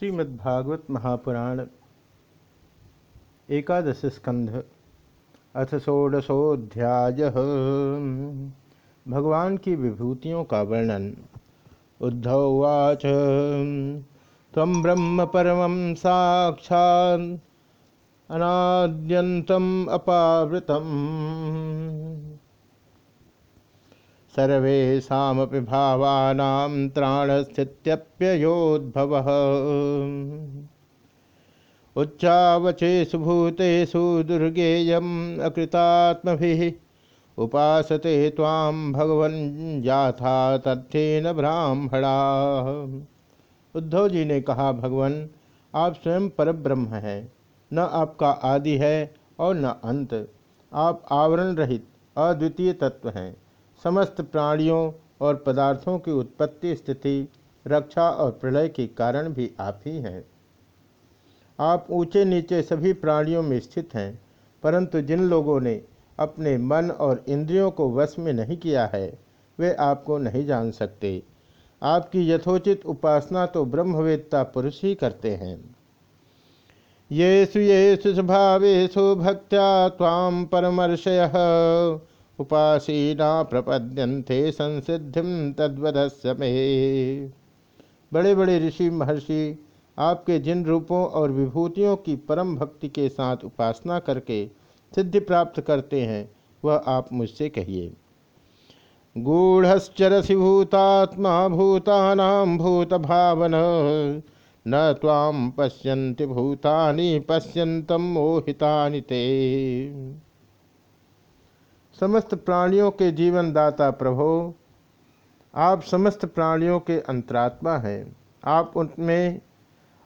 श्रीमद्भागवत महापुराण, एकादश स्कंध, अथ षोडशोध्याय भगवान की विभूतियों का वर्णन। उद्धवाच तम ब्रह्म परम साक्षा अनाद्यन्तम अपावृतम। सर्वेशापि भावानां उच्चावचेषु भूतेषु दुर्गेयम् अकृतात्मभिः उपासते त्वां भगवन् याथा तथ्येन ब्राह्मणा। उद्धव जी ने कहा, भगवान, आप स्वयं परब्रह्म हैं। न आपका आदि है और न अंत। आप आवरण रहित, अद्वितीय तत्व हैं। समस्त प्राणियों और पदार्थों की उत्पत्ति, स्थिति, रक्षा और प्रलय के कारण भी आप ही हैं। आप ऊँचे नीचे सभी प्राणियों में स्थित हैं, परंतु जिन लोगों ने अपने मन और इंद्रियों को वश में नहीं किया है, वे आपको नहीं जान सकते। आपकी यथोचित उपासना तो ब्रह्मवेत्ता पुरुष ही करते हैं। येषु येषु स्वभावेशु भक्त्या उपासीना प्रपद्यंते संसिधि तद्वदस्य में। बड़े बड़े ऋषि, महर्षि, आपके जिन रूपों और विभूतियों की परम भक्ति के साथ उपासना करके सिद्धि प्राप्त करते हैं, वह आप मुझसे कहिए। गूढ़श्चरसी भूतात्मा भूतानाम भूत भावन न ताम पश्यन्ति भूतानि पश्यन्तम मोहितानि ते। समस्त प्राणियों के जीवन दाता प्रभो, आप समस्त प्राणियों के अंतरात्मा हैं। आप उनमें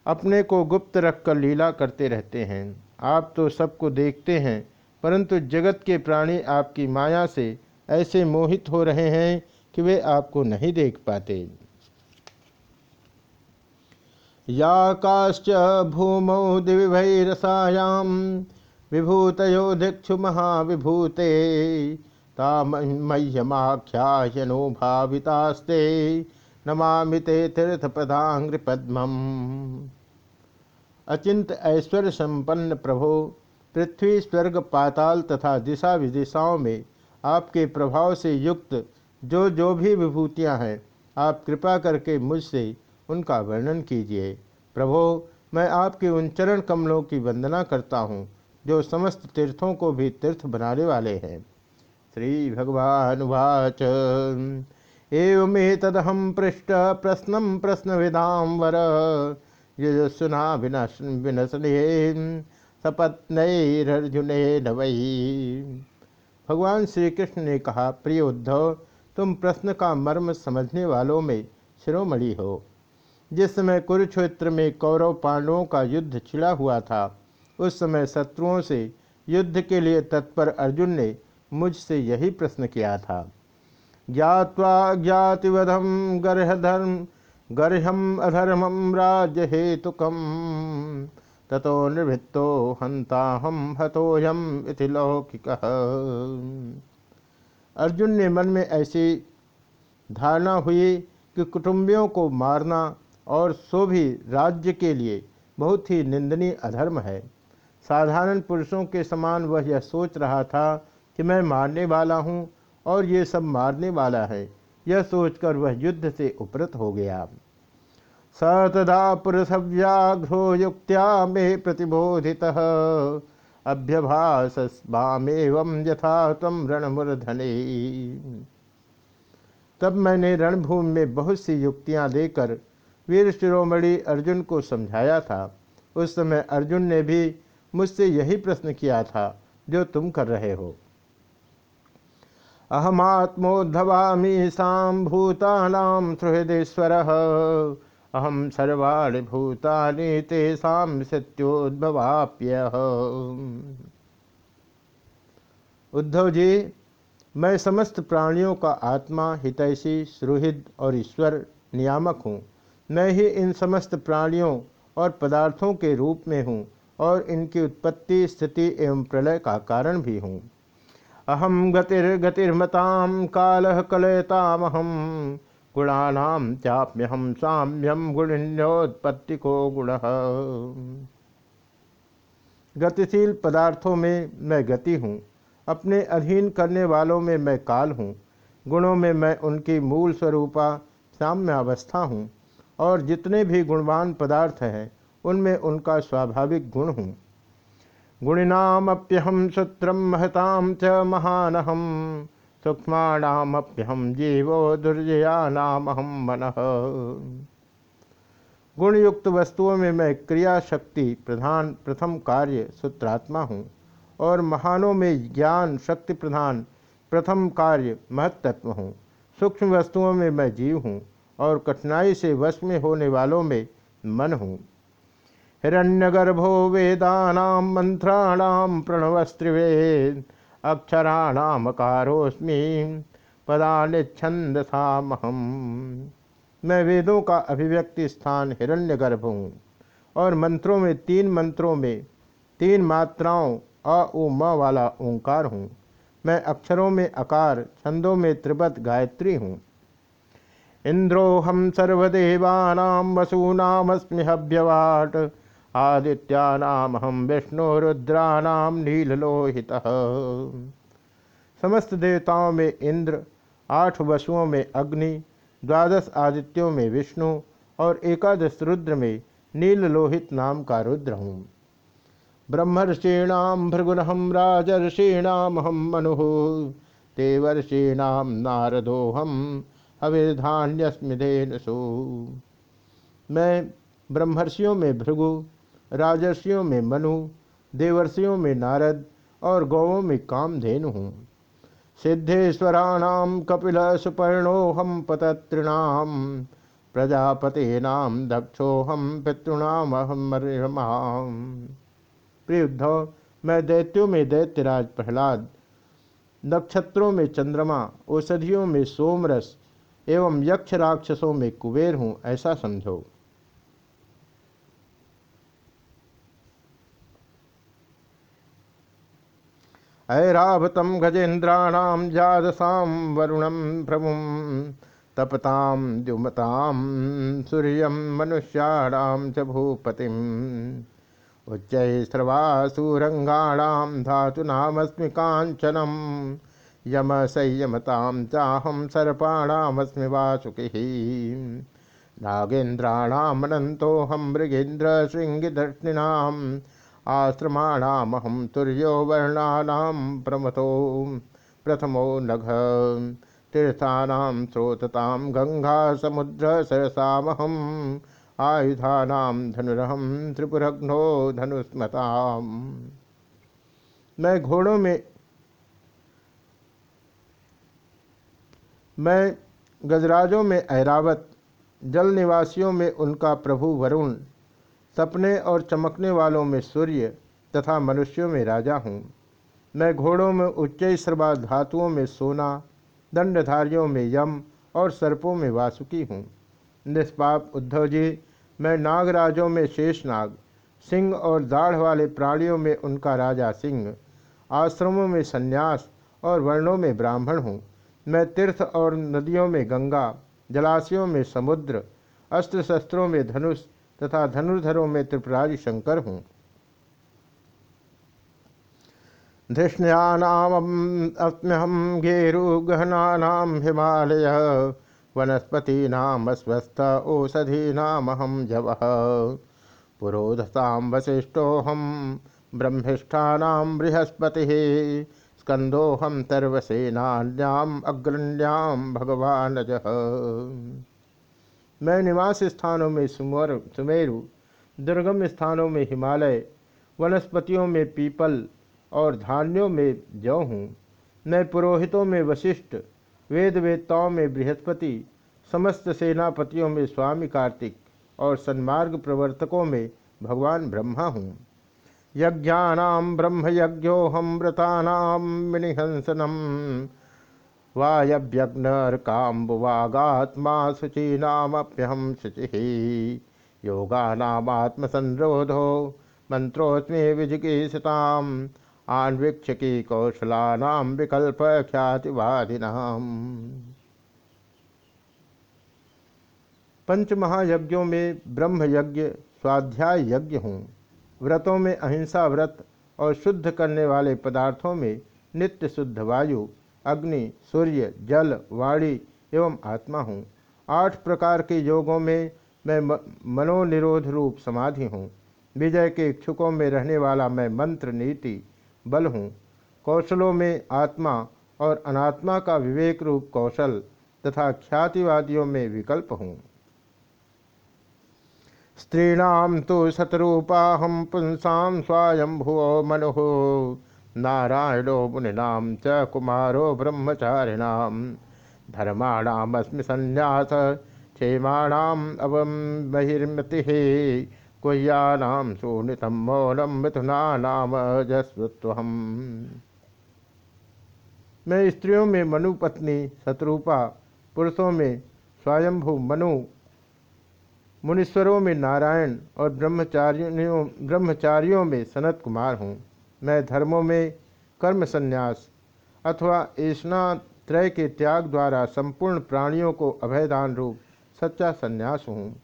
अपने को गुप्त रखकर लीला करते रहते हैं। आप तो सबको देखते हैं, परंतु जगत के प्राणी आपकी माया से ऐसे मोहित हो रहे हैं कि वे आपको नहीं देख पाते। या काश्च भूमौ दिव्यरसायाम विभूतयो दिक्षु महाविभूते तामह्यमाख्यायनो भावितास्ते, नमामि ते तीर्थपदांग्रिपद्मम् अचिंत ऐश्वर्य संपन्न प्रभो, पृथ्वी स्वर्ग पाताल तथा दिशा विदिशाओं में आपके प्रभाव से युक्त जो जो भी विभूतियाँ हैं, आप कृपा करके मुझसे उनका वर्णन कीजिए। प्रभो, मैं आपके उन चरण कमलों की वंदना करता हूँ। जो समस्त तीर्थों को भी तीर्थ बनाने वाले हैं। श्री भगवान वाच। एवं तदहम पृष्ठ प्रश्न प्रश्न विदाम वर यजुना विनसने सपत्नर्जुन नवई भगवान श्री कृष्ण ने कहा, प्रिय उद्धव, तुम प्रश्न का मर्म समझने वालों में शिरोमणि हो। जिस समय कुरुक्षेत्र में कौरव पांडवों का युद्ध छिड़ा हुआ था उस समय शत्रुओं से युद्ध के लिए तत्पर अर्जुन ने मुझसे यही प्रश्न किया था। ज्ञावा ज्ञातिवधम गर्हधर्म गर्हम अधर्मम राज्य हेतुकम ततो निवृत्तो हंता हम हतोयम इति लौकिक। अर्जुन ने मन में ऐसी धारणा हुई कि कुटुंबियों को मारना और सो भी राज्य के लिए बहुत ही निंदनीय अधर्म है। साधारण पुरुषों के समान वह यह सोच रहा था कि मैं मारने वाला हूँ और ये सब मारने वाला है। यह सोचकर वह युद्ध से उपरत हो गया। सतदा पुरुष व्याघ्रो युक्त्या में प्रतिबोधित। अभ्यभासमेवं यथा तम रणमुरधने। तब मैंने रणभूमि में बहुत सी युक्तियाँ देकर वीर शिरोमणि अर्जुन को समझाया था। उस समय अर्जुन ने भी मुझसे यही प्रश्न किया था, जो तुम कर रहे हो। अहमात्मोद्भवामी साम भूतानाम सुहृदेश्वर। अहम सर्वाणी भूतानि तेषाम सत्योद्भवाप्य। उद्धव जी, मैं समस्त प्राणियों का आत्मा, हितैषी, सुहृद और ईश्वर नियामक हूँ। मैं ही इन समस्त प्राणियों और पदार्थों के रूप में हूँ। और इनकी उत्पत्ति, स्थिति एवं प्रलय का कारण भी हूँ। अहम गतिर्गतिर्मताम काल कलयतामहम गुणानाम चाप्यहम साम्यम गुणिन्योत्पत्ति को गुण। गतिशील पदार्थों में मैं गति हूँ, अपने अधीन करने वालों में मैं काल हूँ, गुणों में मैं उनकी मूल स्वरूपा साम्यावस्था हूँ, और जितने भी गुणवान पदार्थ हैं उनमें उनका स्वाभाविक गुण हूँ। गुणिनामप्यहम सूत्रम महताम च महानहम सूक्ष्माणामप्यहम जीवो दुर्जयानाम हम मन। गुणयुक्त वस्तुओं में मैं क्रिया शक्ति प्रधान प्रथम कार्य सूत्रात्मा हूँ और महानों में ज्ञान शक्ति प्रधान प्रथम कार्य महत्त्व हूँ। सूक्ष्म वस्तुओं में मैं जीव हूँ और कठिनाई से वश में होने वालों में मन हूँ। हिरण्यगर्भो वेदानाम मंत्राणाम प्रणवस्त्रिवेद अक्षराणामकारोस्मी पदानिच्छंदसामहम मैं वेदों का अभिव्यक्ति स्थान हिरण्यगर्भ हूँ और मंत्रों में तीन मंत्रों में तीन मात्राओं अ उ, म वाला ओंकार हूँ। मैं अक्षरों में अकार, छंदों में त्रिपद गायत्री हूँ। इंद्रोहम सर्वदेवानाम वसूनामस्मि हव्यवाट। आदित्यानाम हम विष्णु रुद्रानाम नीललोहित। समस्त देवताओं में इंद्र, आठ वसुओं में अग्नि, द्वादश आदित्यों में विष्णु और एकादश रुद्र में नीललोहित नाम का रुद्र हूँ। ब्रह्मर्षीणाम भृगुनहम राजर्षीणाम हम मनु देवर्षीणाम नारदोहम अविधान्यस्मिधेनसु मैं ब्रह्मर्षियों में भृगु राजर्षियों में मनु, देवर्षियों में नारद और गौों में कामधेनु हूँ। सिद्धेश्वराणाम कपिल सुपर्णोहम पततृणाम प्रजापतेनाम दक्षोहम पितृणाम अहम प्रिय उद्धव मैं दैत्यों में दैत्यराज प्रहलाद, नक्षत्रों में चंद्रमा, औषधियों में सोमरस एवं यक्ष राक्षसों में कुबेर हूँ, ऐसा समझो। ऐरावतम गजेन्द्राणाम जादसाम वरुणम प्रभुम तपताम द्युमताम सूर्य मनुष्याणाम च भूपतिम। उच्च स्रवासुरंगाणाम धातुनामस्मि कांचनम यम संयमताम चाहम सर्पाणामस्मि वासुकी। नागेन्द्राणामनन्तोऽहं मृगेन्द्र शृङ्गिदर्शिनाम् आश्रमाणामहं तुर्यो वर्णानां प्रमथो प्रथमो नघ। तीर्थानां गंगा समुद्र समुद्रसरसामहम् आयुधानां धनुरहं त्रिपुरघ्नो धनुस्मताम्। मैं घोड़ों में, मैं गजराजों में ऐरावत, जल निवासियों में उनका प्रभु वरुण सपने और चमकने वालों में सूर्य तथा मनुष्यों में राजा हूँ। मैं घोड़ों में उच्च सर्वा धातुओं में सोना, दंडधारियों में यम और सर्पों में वासुकी हूँ। निष्पाप उद्धव जी, मैं नागराजों में शेषनाग सिंह और दाढ़ वाले प्राणियों में उनका राजा सिंह, आश्रमों में संन्यास और वर्णों में ब्राह्मण हूँ। मैं तीर्थ और नदियों में गंगा, जलाशयों में समुद्र, अस्त्र शस्त्रों में धनुष तथा धनुर्धरों में त्रिपुरारी शंकर हूँ। धृष्ण्यानामस्म्यहम गेरु गहनानाम हिमालय वनस्पतीनाम अस्वस्थ ओषधीनामहम जव। पुरोधता वशिष्ठोहम ब्रह्मिष्ठानाम बृहस्पति स्कंदोहम सर्वसेनान्याम अग्रण्याम भगवान मैं निवास स्थानों में सुमर, सुमेरु, दुर्गम स्थानों में हिमालय, वनस्पतियों में पीपल और धान्यों में जौ हूँ। मैं पुरोहितों में वशिष्ठ वेद वेदताओं में बृहस्पति, समस्त सेनापतियों में स्वामी कार्तिक और सन्मार्ग प्रवर्तकों में भगवान ब्रह्मा हूँ। यज्ञानां ब्रह्मयज्ञोऽहं व्रतानां विनिहंसनं वायव्यग्नर्काम्बुवागात्मा शुचीनामप्यहं शुचिः। योगानामात्मसंरोधो मंत्रोस्मे विजिगीषताम् आन्वीक्षकी कौशलानां विकल्प ख्यातिवादिनाम् पंच महायज्ञों में ब्रह्म यज्ञ स्वाध्याय यज्ञ हूँ। व्रतों में अहिंसा व्रत और शुद्ध करने वाले पदार्थों में नित्य शुद्ध वायु अग्नि, सूर्य, जल, वाणी एवं आत्मा हूँ। आठ प्रकार के योगों में मैं मनोनिरोध रूप समाधि हूँ। विजय के इच्छुकों में रहने वाला मैं मंत्र नीति बल हूँ। कौशलों में आत्मा और अनात्मा का विवेक रूप कौशल तथा ख्यातिवादियों में विकल्प हूँ। स्त्रीण तो शतरूपाहम पुंसा स्वायंभुवो मनु। नारायणो मुनिनाम च कुमारो ब्रह्मचारिणाम धर्माणामस्मि संन्यास क्षेमाणाम अवम बहिर्मति कुह्यानाम शून्यतम मौनम मिथुना मैं स्त्रियों में मनु पत्नी शत्रुपा, पुरुषों में स्वयंभू मनु, मुनीश्वरों में नारायण और ब्रह्मचारियों ब्रह्मचारियों में सनत कुमार हूँ। मैं धर्मों में कर्म संन्यास अथवा त्रय के त्याग द्वारा संपूर्ण प्राणियों को अभयदान रूप सच्चा संन्यास हूँ।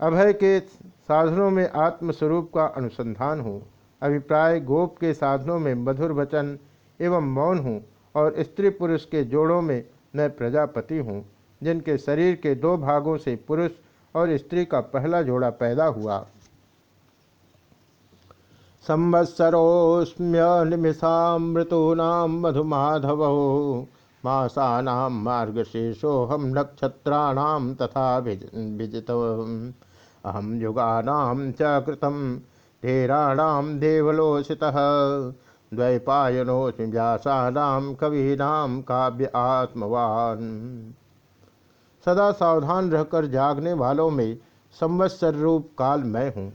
अभय के साधनों में आत्मस्वरूप का अनुसंधान हूँ। अभिप्राय गोप के साधनों में मधुर वचन एवं मौन हूँ और स्त्री पुरुष के जोड़ों में मैं प्रजापति हूँ, जिनके शरीर के दो भागों से पुरुष और स्त्री का पहला जोड़ा पैदा हुआ। संवत्सरोस्म्य निमिषामृतूनाम मधुमाधव। मासानां मार्गशीर्षोऽहं नक्षत्राणां तथा विजित। अहम युगानां च कृतं धीराणां देवलोचितः। द्वैपायनोऽस्मि व्यासानां कवीनां काव्य आत्मवान। सदा सावधान रहकर जागने वालों में संवत्सर रूप काल मैं हूँ।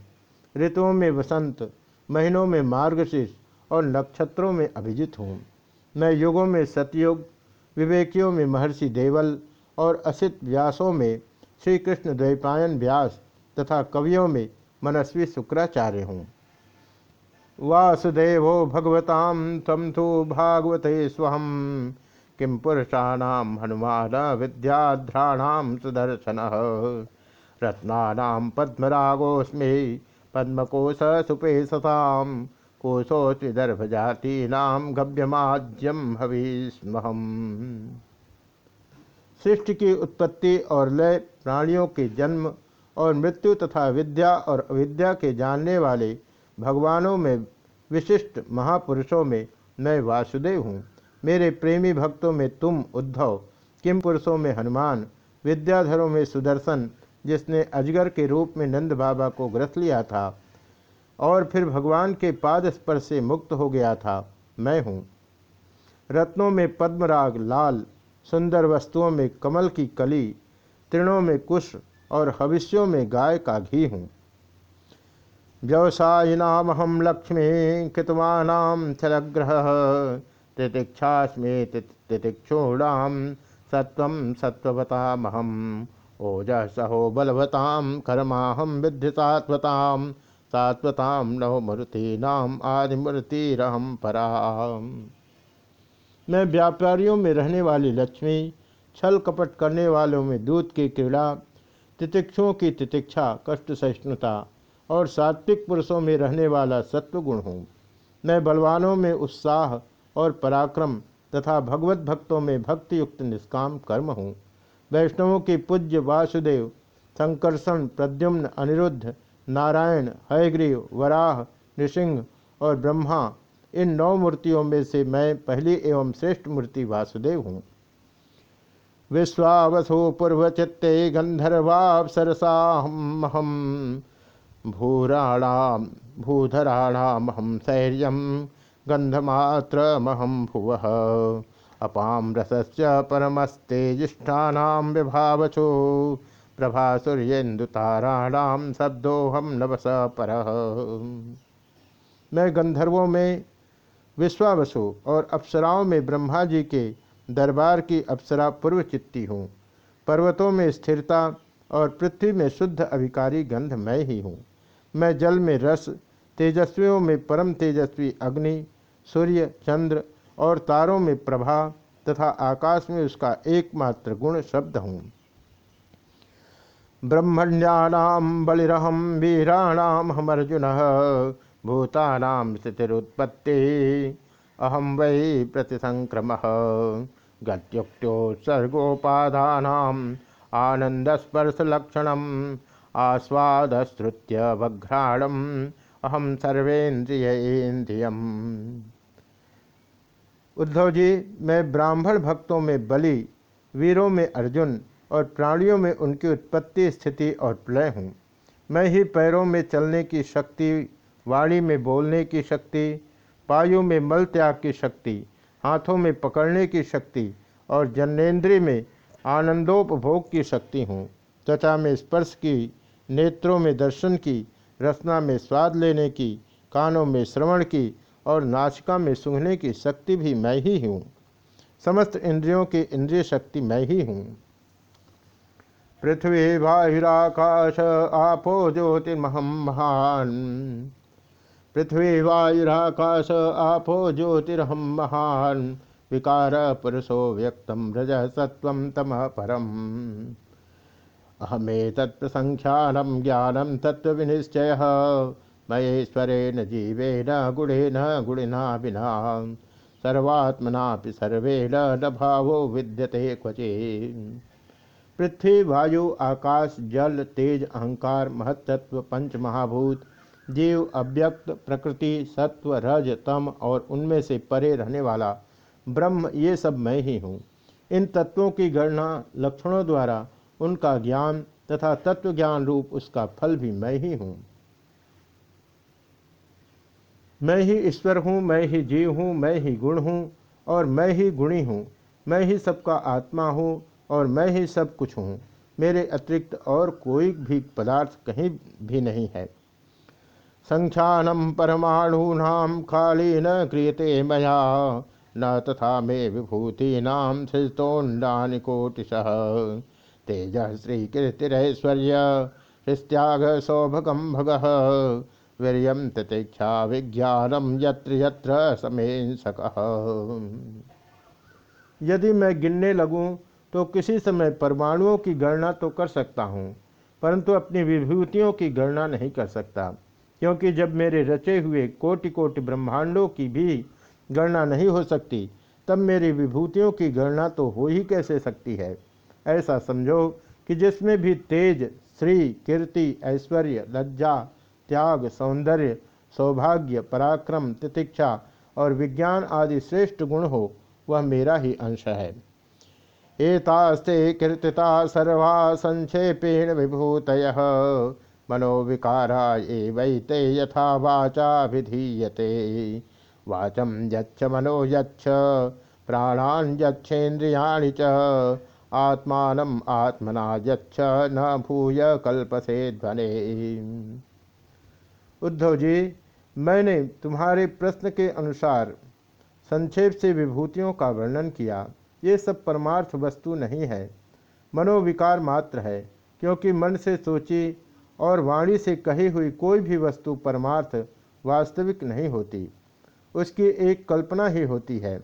ऋतुओं में वसंत महीनों में मार्गशीर्ष और नक्षत्रों में अभिजित हूँ। मैं युगों में सतयुग, विवेकियों में महर्षि देवल और असित व्यासों में श्री कृष्ण द्वैपायन व्यास तथा कवियों में मनस्वी शुक्राचार्य हूँ। वासुदेव भगवताम तम तो भागवते स्वहम किम पुरुषाणाम हनुमान विद्याध्राणाम सुदर्शन। रत्ना पद्मरागोस्मे पद्मकोश सुपेशताम कोशोचिदर्भजातीनाम गव्यमाज्यम हविस्महम। सृष्टि की उत्पत्ति और लय, प्राणियों के जन्म और मृत्यु तथा विद्या और अविद्या के जानने वाले भगवानों में विशिष्ट महापुरुषों में मैं वासुदेव हूँ। मेरे प्रेमी भक्तों में तुम उद्धव, किम पुरुषों में हनुमान, विद्याधरों में सुदर्शन जिसने अजगर के रूप में नंद बाबा को ग्रथ लिया था और फिर भगवान के पाद स्पर्श से मुक्त हो गया था, मैं हूँ। रत्नों में पद्मराग, लाल, सुंदर वस्तुओं में कमल की कली, तृणों में कुश और हविष्यों में गाय का घी हूँ। व्यवसायिनाम हम लक्ष्मी कृतवानाम छलग्रह तितिक्षास्मे तितिक्षूणाम सत्व सत्वतामहम ओजसहो बलवताम कर्माहम विद्धि सात्वताम सात्वताम नव नाम आदिमूर्तिरहम पराम मैं व्यापारियों में रहने वाली लक्ष्मी, छल कपट करने वालों में दूध की क्रीड़ा तितिक्षुओं की तितिक्षा, कष्ट सहिष्णुता, और सात्विक पुरुषों में रहने वाला सत्वगुण हूँ। मैं बलवानों में उत्साह और पराक्रम तथा भगवत भक्तों में भक्तियुक्त निष्काम कर्म हूँ। वैष्णवों के पूज्य वासुदेव, संकर्षण, प्रद्युम्न, अनिरुद्ध, नारायण, हयग्रीव, वराह, नृसिंह और ब्रह्मा, इन नौ मूर्तियों में से मैं पहली एवं श्रेष्ठ मूर्ति वासुदेव हूँ। विश्वावसो पूर्व चित्ते गंधर्वापसरसाहम भूराणाम भूधराणामहम शैर्य गंधमात्रमहम भुव। अपाम रसस्य परमस्तेजिष्ठानां विभावचो। प्रभा सूर्येन्दुताराणाम शब्दोहम नवस पर। मैं गंधर्वों में विश्वावसु और अप्सराओं में ब्रह्मा जी के दरबार की अप्सरा पूर्व चित्ती हूँ। पर्वतों में स्थिरता और पृथ्वी में शुद्ध अभिकारी गंध मैं ही हूँ। मैं जल में रस, तेजस्वियों में परम तेजस्वी अग्नि, सूर्य, चंद्र और तारों में प्रभा तथा आकाश में उसका एकमात्र गुण शब्द हूँ। ब्रह्मण्याम बलिहम वीराणाम हम अर्जुन भूतानाम स्थितिरुत्पत्ति। अहम वै प्रतिसंक्रम। गत्युक्तोत्सर्गोपाधान आनंदस्पर्शलक्षण आस्वादश्रुत्य बघ्राणम अहम सर्वेन्द्रियन्द्रियम। उद्धव जी, मैं ब्राह्मण भक्तों में बलि, वीरों में अर्जुन और प्राणियों में उनकी उत्पत्ति, स्थिति और प्रलय हूँ। मैं ही पैरों में चलने की शक्ति, वाणी में बोलने की शक्ति, पायु में मल त्याग की शक्ति, हाथों में पकड़ने की शक्ति और जन्नेन्द्रिय में आनंदोपभोग की शक्ति हूँ। त्वचा में स्पर्श की, नेत्रों में दर्शन की, रसना में स्वाद लेने की, कानों में श्रवण की और नाचिका में सूंघने की शक्ति भी मैं ही हूँ। समस्त इंद्रियों की इंद्रिय शक्ति मैं ही हूँ। पृथ्वी वायुराकाश आपो ज्योतिर्महम, महान। पृथ्वी वायुराकाश आपो ज्योतिर्हम महान। विकार, पुरुषो, व्यक्तम रज सत्व तम परम। अहमे तत्प्रसंख्यानम ज्ञानम तत्व विनिश्चय महेश्वरेण जीवेन गुणेन गुणिना विना सर्वात्मना सर्वेण न भावो विद्यते क्वचे पृथ्वी, वायु, आकाश, जल, तेज, अहंकार महत्त्व पंच महाभूत जीव, अव्यक्त, प्रकृति, सत्व, रज, तम और उनमें से परे रहने वाला ब्रह्म, ये सब मैं ही हूँ। इन तत्वों की गणना लक्षणों द्वारा उनका ज्ञान तथा तत्व ज्ञान रूप उसका फल भी मैं ही हूँ। मैं ही ईश्वर हूँ, मैं ही जीव हूँ, मैं ही गुण हूँ, और मैं ही गुणी हूँ। मैं ही सबका आत्मा हूँ, और मैं ही सब कुछ हूँ। मेरे अतिरिक्त और कोई भी पदार्थ कहीं भी नहीं है। संख्यानम परमाणूनाम खाली न क्रियते मया, न तथा मे विभूतीनाम सृजतोन्डानि कोटिश। तेज श्रीकीर्तिरैश्वर्य हृस्त्याग सौभगम भग। वीरियम ततीक्षा विज्ञानम यत्र यत्र समेंसक। यदि मैं गिनने लगूं तो किसी समय परमाणुओं की गणना तो कर सकता हूँ, परंतु अपनी विभूतियों की गणना नहीं कर सकता, क्योंकि जब मेरे रचे हुए कोटि कोटि ब्रह्मांडों की भी गणना नहीं हो सकती, तब मेरी विभूतियों की गणना तो हो ही कैसे सकती है? ऐसा समझो कि जिसमें भी तेज, श्री, कीर्ति, ऐश्वर्य, लज्जा त्याग, सौंदर्य, सौभाग्य, पराक्रम, तितिक्षा और विज्ञान आदि श्रेष्ठ गुण हो, वह मेरा ही अंश है। एतास्ते कीर्तिता सर्वा संक्षेपेण विभूत मनोविकारा एवैते यथा वाचा विधीयते। वाचम यच्छ, मनो यच्छ, प्राणान यच्छेन्द्रियाणि च आत्मानम आत्मना यच्छ, न भूय कल्पसे ध्वने। उद्धव जी, मैंने तुम्हारे प्रश्न के अनुसार संक्षेप से विभूतियों का वर्णन किया। ये सब परमार्थ वस्तु नहीं है। मनोविकार मात्र है, क्योंकि मन से सोची और वाणी से कही हुई कोई भी वस्तु परमार्थ वास्तविक नहीं होती। उसकी एक कल्पना ही होती है।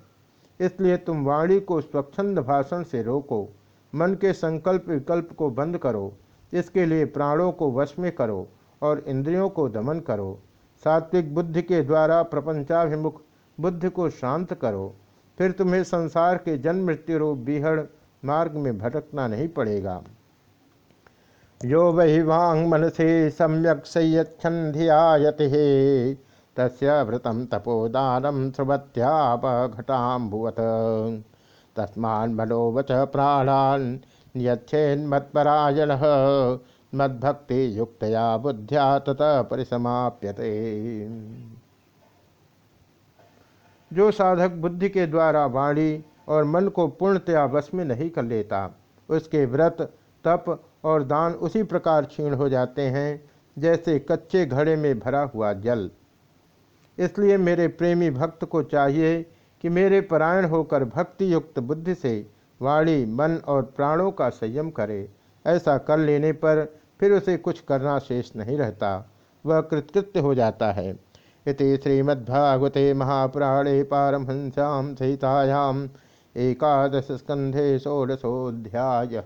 इसलिए तुम वाणी को स्वच्छंद भाषण से रोको, मन के संकल्प विकल्प को बंद करो, इसके लिए प्राणों को वश में करो और इंद्रियों को दमन करो। सात्विक बुद्धि के द्वारा प्रपंचाभिमुख बुद्धि को शांत करो। फिर तुम्हें संसार के जन्म मृत्यु रूप बिहड़ मार्ग में भटकना नहीं पड़ेगा। यो वही वांग मन से सम्यक संयक्षन्धियायति तस्य तपोदानम स्रवत्यापघटाम्भुवत तस्मान मनोवच प्राणान यच्छेन्मत्परायण मद्भक्ति युक्तया बुद्ध्या ततः परिसमाप्यते। जो साधक बुद्धि के द्वारा वाणी और मन को पूर्णतया वश में नहीं कर लेता, उसके व्रत, तप और दान उसी प्रकार क्षीण हो जाते हैं, जैसे कच्चे घड़े में भरा हुआ जल। इसलिए मेरे प्रेमी भक्त को चाहिए कि मेरे परायण होकर भक्ति युक्त बुद्धि से वाणी, मन और प्राणों का संयम करे। ऐसा कर लेने पर फिर उसे कुछ करना शेष नहीं रहता। वह कृतकृत्य हो जाता है। ये श्रीमद्भागवते महापुराणे पारमहंस्यां सहितायाम एकादश स्कंधे षोडशोध्याय